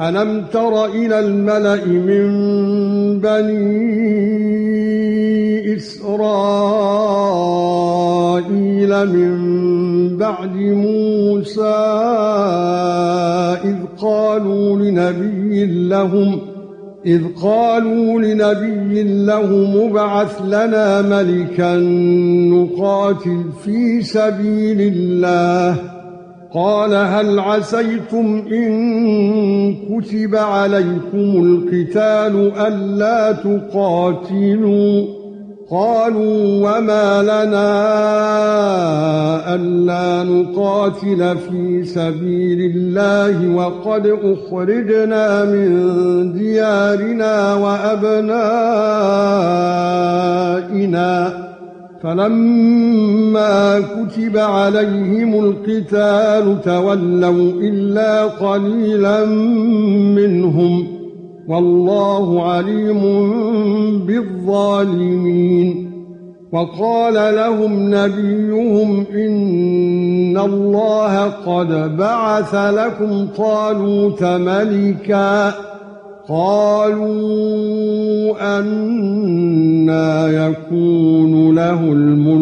أَلَمْ تَرَ إِلَى الْمَلَإِ مِنْ بَنِي إِسْرَائِيلَ مِنْ بَعْدِ مُوسَى إِذْ قَالُوا لِنَبِيٍّ لَهُمْ إِذْ قَالُوا لِنَبِيٍّ لَهُمُ ابْعَثْ لَنَا مَلِكًا نُقَاتِلْ فِي سَبِيلِ اللَّهِ قال هل عسيتم إن كتب عليكم القتال ألا تقاتلوا قالوا وما لنا ألا نقاتل في سبيل الله وقد أخرجنا من ديارنا وأبنائنا فَلَمَّا كُتِبَ عَلَيْهِمُ الْقِتَالُ تَوَلَّوْا إِلَّا قَلِيلًا مِنْهُمْ وَاللَّهُ عَلِيمٌ بِالظَّالِمِينَ وَقَالَ لَهُمْ نَبِيُّهُمْ إِنَّ اللَّهَ قَدْ بَعَثَ لَكُمْ طَالُوتَ مَلِكًا قالوا أنا يكون له الملك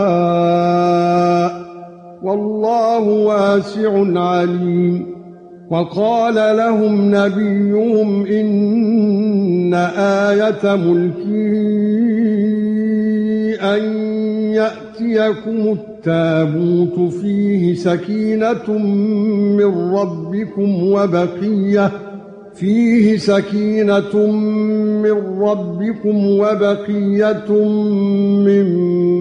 واسع عليم وقال لهم نبيهم إن آية ملكه أن يأتيكم التابوت فيه سكينة من ربكم وبقية فيه سكينة من ربكم وبقية